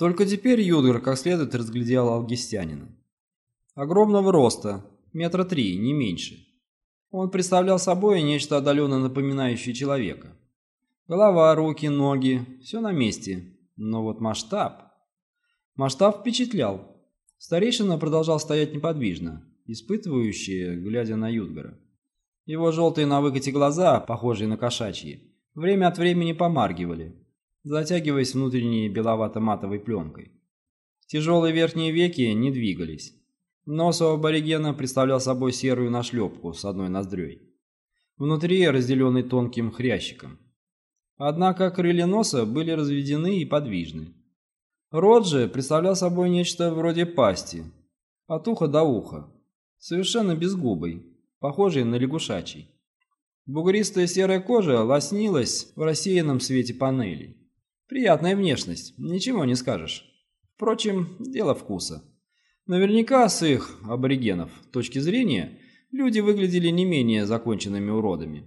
Только теперь Юдгар как следует разглядел алгистянина. Огромного роста, метра три, не меньше. Он представлял собой нечто отдаленно напоминающее человека. Голова, руки, ноги – все на месте. Но вот масштаб... Масштаб впечатлял. Старейшина продолжал стоять неподвижно, испытывающие, глядя на Юдгара. Его желтые на выкате глаза, похожие на кошачьи, время от времени помаргивали, затягиваясь внутренней беловато-матовой пленкой. Тяжелые верхние веки не двигались. Нос у аборигена представлял собой серую нашлепку с одной ноздрёй. Внутри разделенный тонким хрящиком. Однако крылья носа были разведены и подвижны. Рот же представлял собой нечто вроде пасти, от уха до уха, совершенно безгубый, похожий на лягушачий. Бугристая серая кожа лоснилась в рассеянном свете панелей. Приятная внешность, ничего не скажешь. Впрочем, дело вкуса. Наверняка с их, аборигенов, точки зрения, люди выглядели не менее законченными уродами.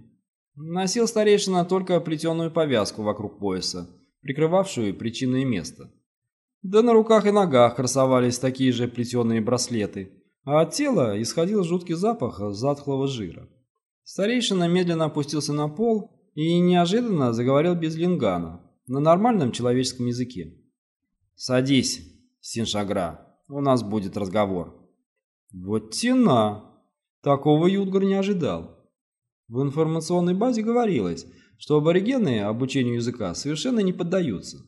Носил старейшина только плетеную повязку вокруг пояса, прикрывавшую причинное место. Да на руках и ногах красовались такие же плетеные браслеты, а от тела исходил жуткий запах затхлого жира. Старейшина медленно опустился на пол и неожиданно заговорил без лингана, на нормальном человеческом языке. «Садись, Синшагра, у нас будет разговор». «Вот тена!» Такого Юдгар не ожидал. В информационной базе говорилось, что аборигены обучению языка совершенно не поддаются.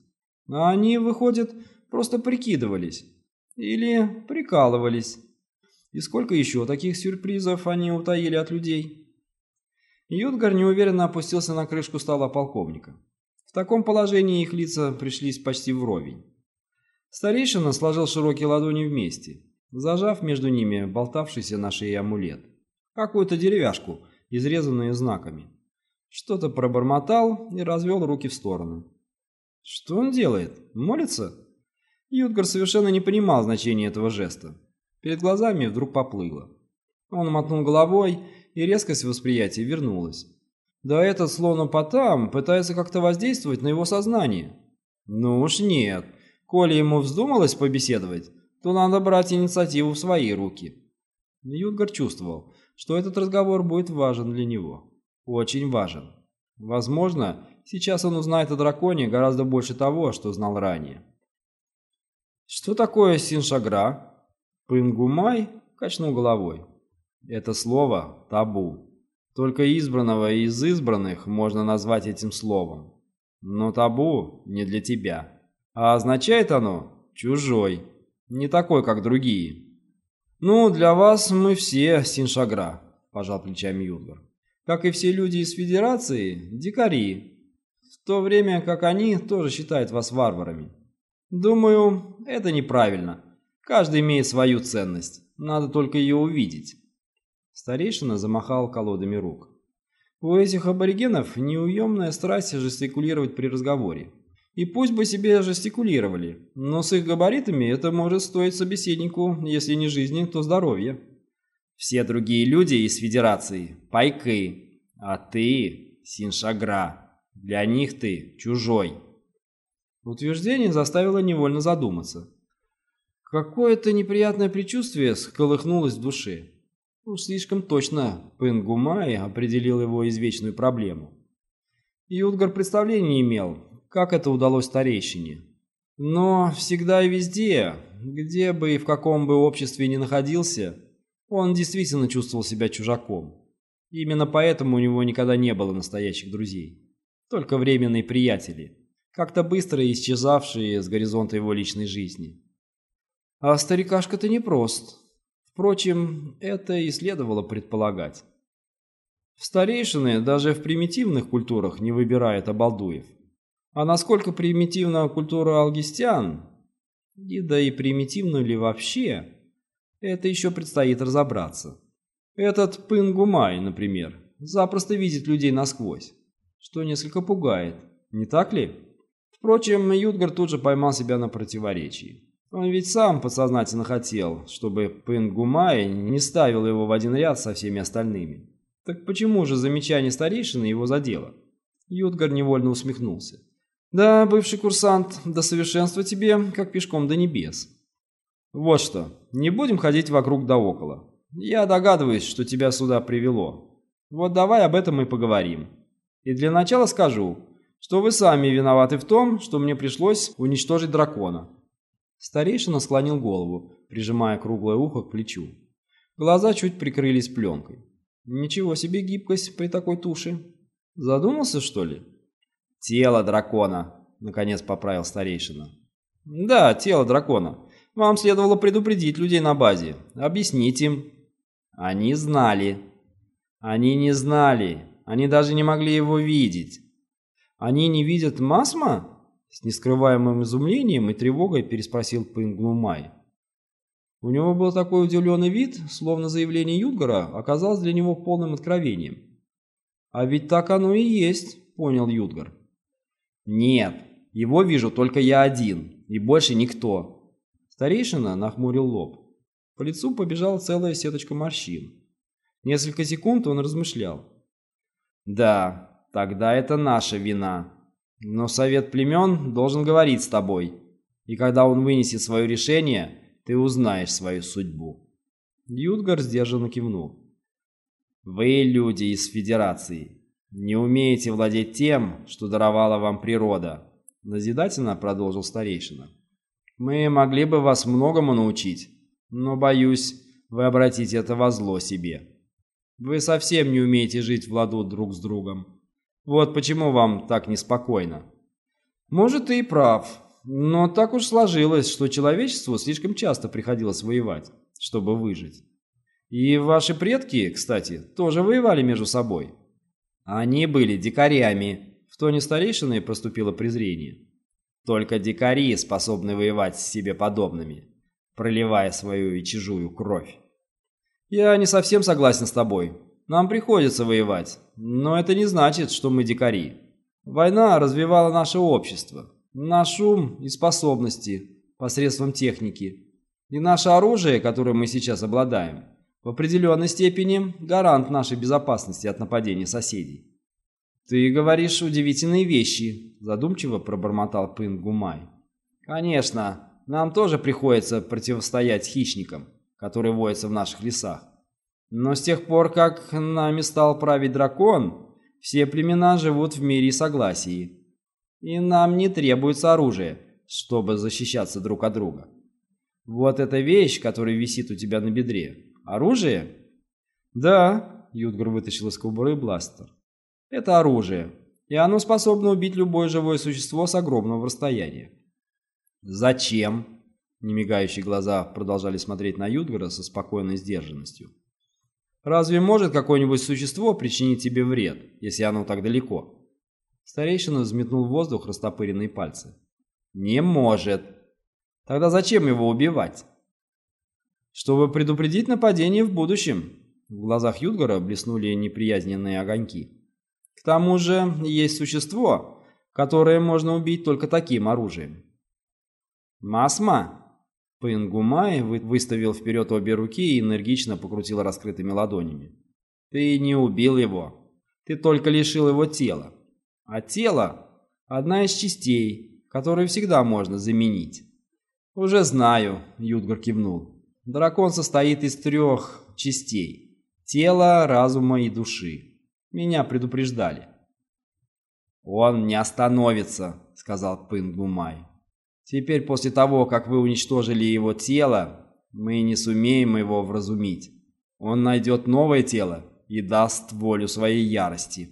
А они, выходит, просто прикидывались. Или прикалывались. И сколько еще таких сюрпризов они утаили от людей? Юдгар неуверенно опустился на крышку стола полковника. В таком положении их лица пришлись почти вровень. Старейшина сложил широкие ладони вместе, зажав между ними болтавшийся на шее амулет. Какую-то деревяшку – изрезанные знаками. Что-то пробормотал и развел руки в стороны. Что он делает? Молится? Ютгар совершенно не понимал значения этого жеста. Перед глазами вдруг поплыло. Он мотнул головой, и резкость восприятия вернулась. Да этот словно потам пытается как-то воздействовать на его сознание. Ну уж нет. Коли ему вздумалось побеседовать, то надо брать инициативу в свои руки. Ютгар чувствовал, что этот разговор будет важен для него. Очень важен. Возможно, сейчас он узнает о драконе гораздо больше того, что знал ранее. «Что такое синшагра?» Пынгумай качнул головой. «Это слово – табу. Только избранного из избранных можно назвать этим словом. Но табу не для тебя. А означает оно «чужой», не такой, как другие. «Ну, для вас мы все синшагра», – пожал плечами Юдгар. «Как и все люди из Федерации, дикари, в то время как они тоже считают вас варварами. Думаю, это неправильно. Каждый имеет свою ценность, надо только ее увидеть». Старейшина замахал колодами рук. У этих аборигенов неуемная страсть жестикулировать при разговоре. И пусть бы себе жестикулировали, но с их габаритами это может стоить собеседнику, если не жизни, то здоровья. Все другие люди из Федерации – пайки, а ты – синшагра. Для них ты – чужой. Утверждение заставило невольно задуматься. Какое-то неприятное предчувствие сколыхнулось в душе. Уж слишком точно Пенгумай определил его извечную проблему. Юдгар представления не имел, как это удалось старейшине. Но всегда и везде, где бы и в каком бы обществе ни находился, он действительно чувствовал себя чужаком. Именно поэтому у него никогда не было настоящих друзей. Только временные приятели, как-то быстро исчезавшие с горизонта его личной жизни. А старикашка-то непрост. Впрочем, это и следовало предполагать. В старейшины даже в примитивных культурах не выбирают обалдуев. А насколько примитивна культура алгистян, и да и примитивна ли вообще, это еще предстоит разобраться. Этот Пынгумай, например, запросто видит людей насквозь, что несколько пугает, не так ли? Впрочем, Юдгар тут же поймал себя на противоречии. Он ведь сам подсознательно хотел, чтобы Пынгумай не ставил его в один ряд со всеми остальными. Так почему же замечание старейшины его задело? Юдгар невольно усмехнулся. Да, бывший курсант, до совершенства тебе, как пешком до небес. Вот что, не будем ходить вокруг да около. Я догадываюсь, что тебя сюда привело. Вот давай об этом и поговорим. И для начала скажу, что вы сами виноваты в том, что мне пришлось уничтожить дракона. Старейшина склонил голову, прижимая круглое ухо к плечу. Глаза чуть прикрылись пленкой. Ничего себе гибкость при такой туше. Задумался, что ли? Тело дракона, наконец поправил старейшина. Да, тело дракона. Вам следовало предупредить людей на базе, объяснить им. Они знали. Они не знали. Они даже не могли его видеть. Они не видят Масма? С нескрываемым изумлением и тревогой переспросил Пингнумай. У него был такой удивленный вид, словно заявление Юдгара оказалось для него полным откровением. «А ведь так оно и есть», — понял Юдгар. «Нет, его вижу только я один, и больше никто». Старейшина нахмурил лоб. По лицу побежала целая сеточка морщин. Несколько секунд он размышлял. «Да, тогда это наша вина. Но совет племен должен говорить с тобой, и когда он вынесет свое решение, ты узнаешь свою судьбу». Юдгар сдержанно кивнул. «Вы, люди из Федерации, не умеете владеть тем, что даровала вам природа», назидательно продолжил старейшина. «Мы могли бы вас многому научить, но, боюсь, вы обратите это во зло себе. Вы совсем не умеете жить в ладу друг с другом. Вот почему вам так неспокойно». «Может, ты и прав», но так уж сложилось, что человечеству слишком часто приходилось воевать, чтобы выжить. И ваши предки, кстати, тоже воевали между собой. Они были дикарями. В тоне старейшины проступило презрение. Только дикари способны воевать с себе подобными, проливая свою и чужую кровь. Я не совсем согласен с тобой. Нам приходится воевать, но это не значит, что мы дикари. Война развивала наше общество, наш ум и способности посредством техники. И наше оружие, которым мы сейчас обладаем, в определенной степени гарант нашей безопасности от нападения соседей. «Ты говоришь удивительные вещи», – задумчиво пробормотал Пын Гумай. «Конечно, нам тоже приходится противостоять хищникам, которые водятся в наших лесах. Но с тех пор, как нами стал править дракон, все племена живут в мире и согласии. И нам не требуется оружие, чтобы защищаться друг от друга. Вот эта вещь, которая висит у тебя на бедре. Оружие? Да, Юдгар вытащил из кобуры бластер. Это оружие, и оно способно убить любое живое существо с огромного расстояния. Зачем? Немигающие глаза продолжали смотреть на Юдгара со спокойной сдержанностью. Разве может какое-нибудь существо причинить тебе вред, если оно так далеко? Старейшина взметнул в воздух растопыренные пальцы. «Не может. Тогда зачем его убивать?» «Чтобы предупредить нападение в будущем». В глазах Юдгара блеснули неприязненные огоньки. «К тому же есть существо, которое можно убить только таким оружием». «Масма!» Пынгумай выставил вперед обе руки и энергично покрутил раскрытыми ладонями. «Ты не убил его. Ты только лишил его тела. А тело – одна из частей, которую всегда можно заменить. «Уже знаю», – Юдгар кивнул. «Дракон состоит из трех частей – тела, разума и души. Меня предупреждали». «Он не остановится», – сказал Пынгумай. «Теперь после того, как вы уничтожили его тело, мы не сумеем его вразумить. Он найдет новое тело и даст волю своей ярости».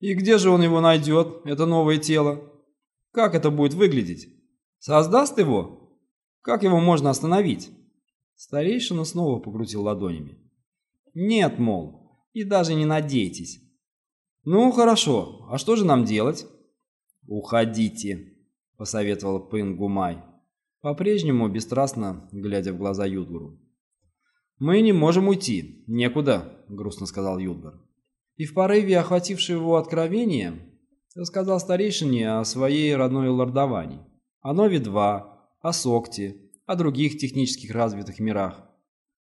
И где же он его найдет, это новое тело? Как это будет выглядеть? Создаст его? Как его можно остановить? Старейшина снова покрутил ладонями. Нет, мол, и даже не надейтесь. Ну, хорошо, а что же нам делать? Уходите, посоветовал Пынгумай, по-прежнему бесстрастно глядя в глаза Юдгуру. «Мы не можем уйти. Некуда», — грустно сказал Юдгар и в порыве охватившего его откровения рассказал старейшине о своей родной лордовании, о Нове-2, о Сокте, о других технических развитых мирах.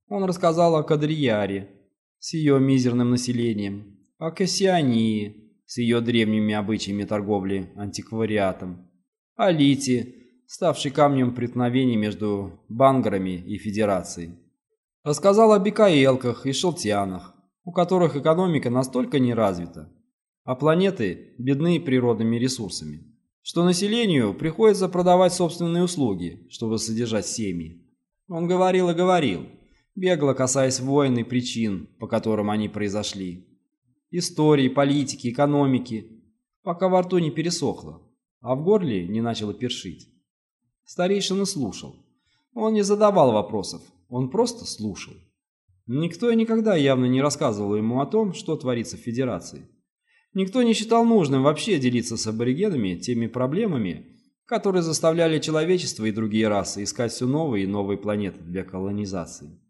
Он рассказал о Кадрияре с ее мизерным населением, о Кассиании, с ее древними обычаями торговли антиквариатом, о Лите, ставшей камнем преткновений между бангарами и Федерацией. Рассказал о бикаэлках и шелтянах, у которых экономика настолько не развита, а планеты бедны природными ресурсами, что населению приходится продавать собственные услуги, чтобы содержать семьи. Он говорил и говорил, бегло касаясь войн и причин, по которым они произошли. Истории, политики, экономики, пока во рту не пересохло, а в горле не начало першить. Старейшина слушал. Он не задавал вопросов, он просто слушал. Никто и никогда явно не рассказывал ему о том, что творится в Федерации. Никто не считал нужным вообще делиться с аборигенами теми проблемами, которые заставляли человечество и другие расы искать все новые и новые планеты для колонизации.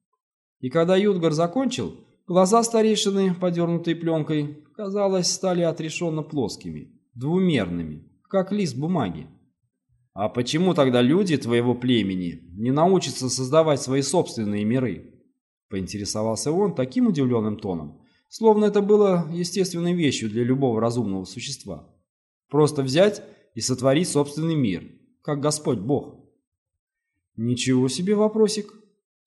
И когда Юдгар закончил, глаза старейшины, подернутые пленкой, казалось, стали отрешенно плоскими, двумерными, как лист бумаги. А почему тогда люди твоего племени не научатся создавать свои собственные миры? Поинтересовался он таким удивленным тоном, словно это было естественной вещью для любого разумного существа. Просто взять и сотворить собственный мир, как Господь Бог. Ничего себе вопросик.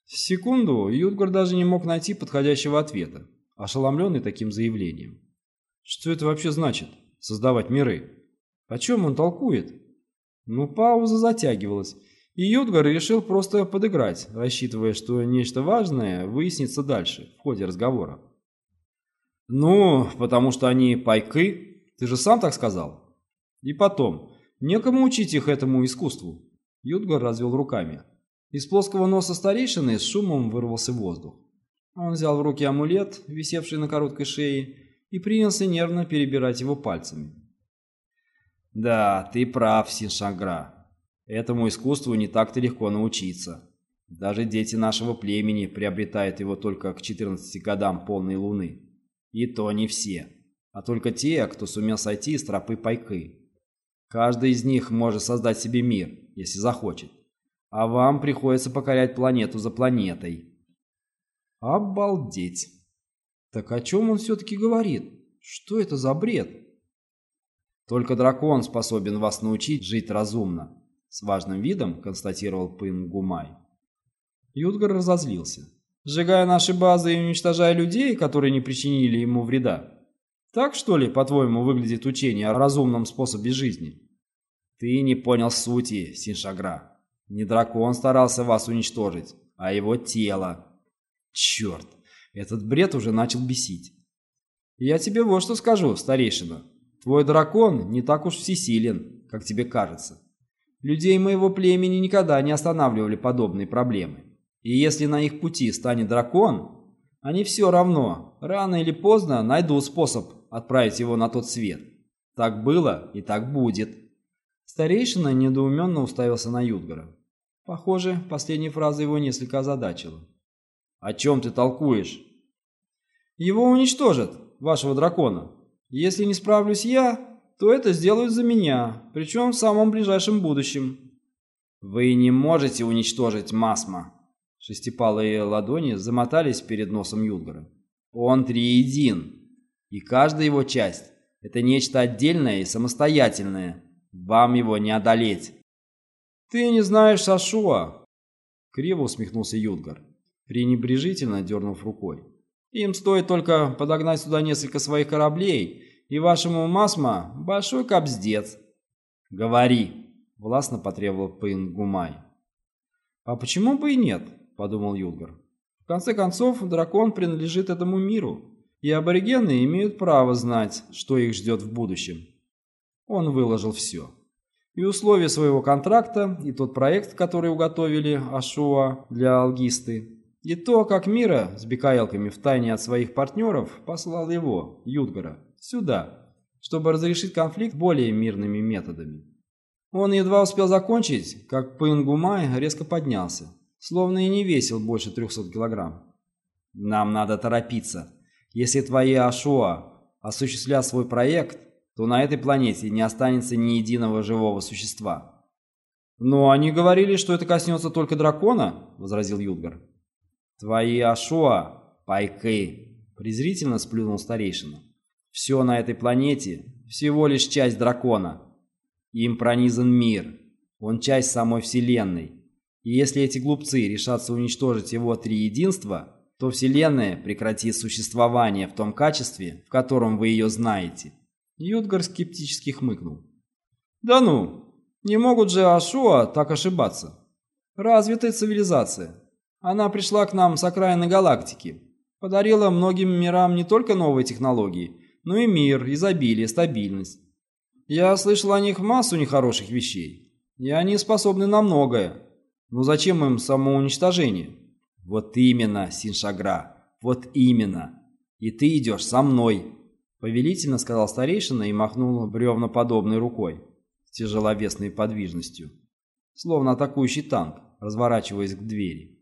Секунду Ютгар даже не мог найти подходящего ответа, ошеломленный таким заявлением. Что это вообще значит, создавать миры? О чем он толкует? Ну, пауза затягивалась, и Ютгар решил просто подыграть, рассчитывая, что нечто важное выяснится дальше, в ходе разговора. «Ну, потому что они пайки, ты же сам так сказал. И потом, некому учить их этому искусству». Ютгар развел руками. Из плоского носа старейшины с шумом вырвался воздух. Он взял в руки амулет, висевший на короткой шее, и принялся нервно перебирать его пальцами. «Да, ты прав, Синшагра. Этому искусству не так-то легко научиться. Даже дети нашего племени приобретают его только к 14 годам полной луны. И то не все, а только те, кто сумел сойти с тропы пайкы. Каждый из них может создать себе мир, если захочет а вам приходится покорять планету за планетой. Обалдеть. Так о чем он все-таки говорит? Что это за бред? Только дракон способен вас научить жить разумно, с важным видом констатировал Пынгумай. Юдгар разозлился. Сжигая наши базы и уничтожая людей, которые не причинили ему вреда. Так, что ли, по-твоему, выглядит учение о разумном способе жизни? Ты не понял сути, Синшагра. Не дракон старался вас уничтожить, а его тело. Черт, этот бред уже начал бесить. Я тебе вот что скажу, старейшина. Твой дракон не так уж всесилен, как тебе кажется. Людей моего племени никогда не останавливали подобные проблемы. И если на их пути станет дракон, они все равно, рано или поздно, найдут способ отправить его на тот свет. Так было и так будет. Старейшина недоуменно уставился на Юдгара. Похоже, последняя фраза его несколько озадачила. «О чем ты толкуешь?» «Его уничтожат, вашего дракона. Если не справлюсь я, то это сделают за меня, причем в самом ближайшем будущем». «Вы не можете уничтожить Масма!» Шестипалые ладони замотались перед носом Юлгара. «Он триедин, и каждая его часть — это нечто отдельное и самостоятельное. Вам его не одолеть!» «Ты не знаешь Сашуа!» Криво усмехнулся Юдгар, пренебрежительно дернув рукой. «Им стоит только подогнать сюда несколько своих кораблей, и вашему Масма большой капздец». «Говори!» — властно потребовал Пингумай. «А почему бы и нет?» — подумал Юдгар. «В конце концов, дракон принадлежит этому миру, и аборигены имеют право знать, что их ждет в будущем». Он выложил все и условия своего контракта, и тот проект, который уготовили Ашуа для алгисты, и то, как Мира с бекаэлками втайне от своих партнеров послал его, Юдгара, сюда, чтобы разрешить конфликт более мирными методами. Он едва успел закончить, как Пынгумай резко поднялся, словно и не весил больше 300 килограмм. «Нам надо торопиться. Если твои Ашуа осуществлят свой проект, то на этой планете не останется ни единого живого существа. «Но они говорили, что это коснется только дракона», — возразил Юдгар. «Твои Ашуа, пайкы», — презрительно сплюнул старейшина. Все на этой планете всего лишь часть дракона. Им пронизан мир. Он часть самой Вселенной. И если эти глупцы решатся уничтожить его три единства, то Вселенная прекратит существование в том качестве, в котором вы ее знаете. Ютгар скептически хмыкнул. Да ну, не могут же Ашуа так ошибаться. Развитая цивилизация. Она пришла к нам с окраины галактики. Подарила многим мирам не только новые технологии, но и мир, изобилие, стабильность. Я слышал о них массу нехороших вещей. И они способны на многое. Но зачем им самоуничтожение? Вот именно, Синшагра, вот именно. И ты идешь со мной. Повелительно сказал старейшина и махнул бревноподобной рукой, с тяжеловесной подвижностью, словно атакующий танк, разворачиваясь к двери.